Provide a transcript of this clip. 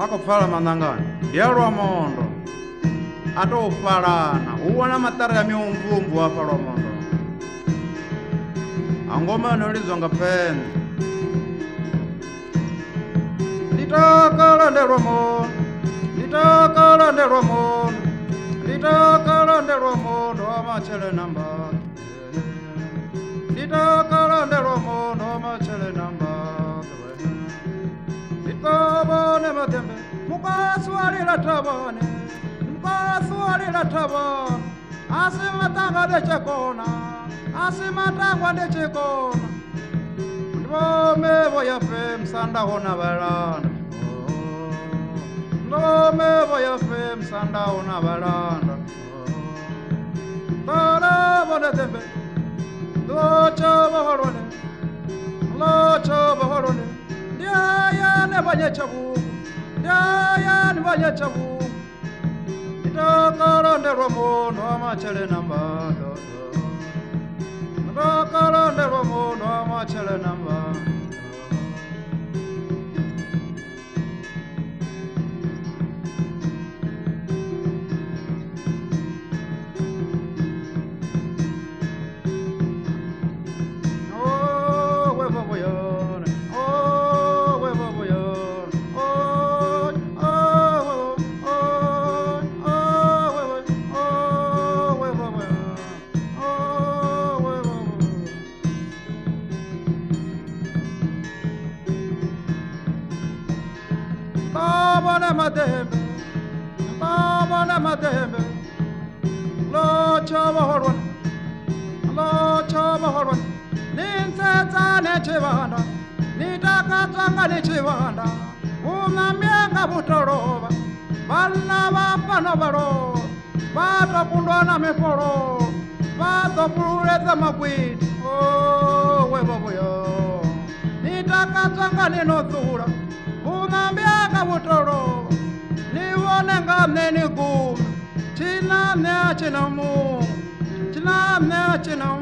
akupfala manangani yelwa mondo. Atofalana uwana matari ya miumvumvu apa lwa mondo. Angomene ulizwa nga pende. Litakala ndelwa mondo. Litakala ndelwa mondo. Litakala ndelwa mondo amachele namba. Litakala ndelwa mondo amachele namba. Likabone matembe mukaswalila tabane mukaswalila tabane asimatanga ndechekona asimatangwa ndechekona ndome voyafe msandahona valanda ndome voyafe msandahona valanda kala vonetembe locha vaholone locha vaholone ndiayane vanyechavu ndiayane vanyechavu nditakalondelwa munhu amachele nambado nditakalondelwa munhu amachele nambado Pabone mademe, pabone mademe, lo chava horwan, lo chava horwan, ninsetsa nechivana, nitakatsanga nechivana, umamyenga butoroba, vana vapano varo, vatopundwa na miforo, vatopululetsa makwini, owe oh, vavuyo, nitakatsanga ninodzura, တော်နေဝနငါနေနေကိုချီနာမြချင်အောင်မချီနာမြချင်အောင်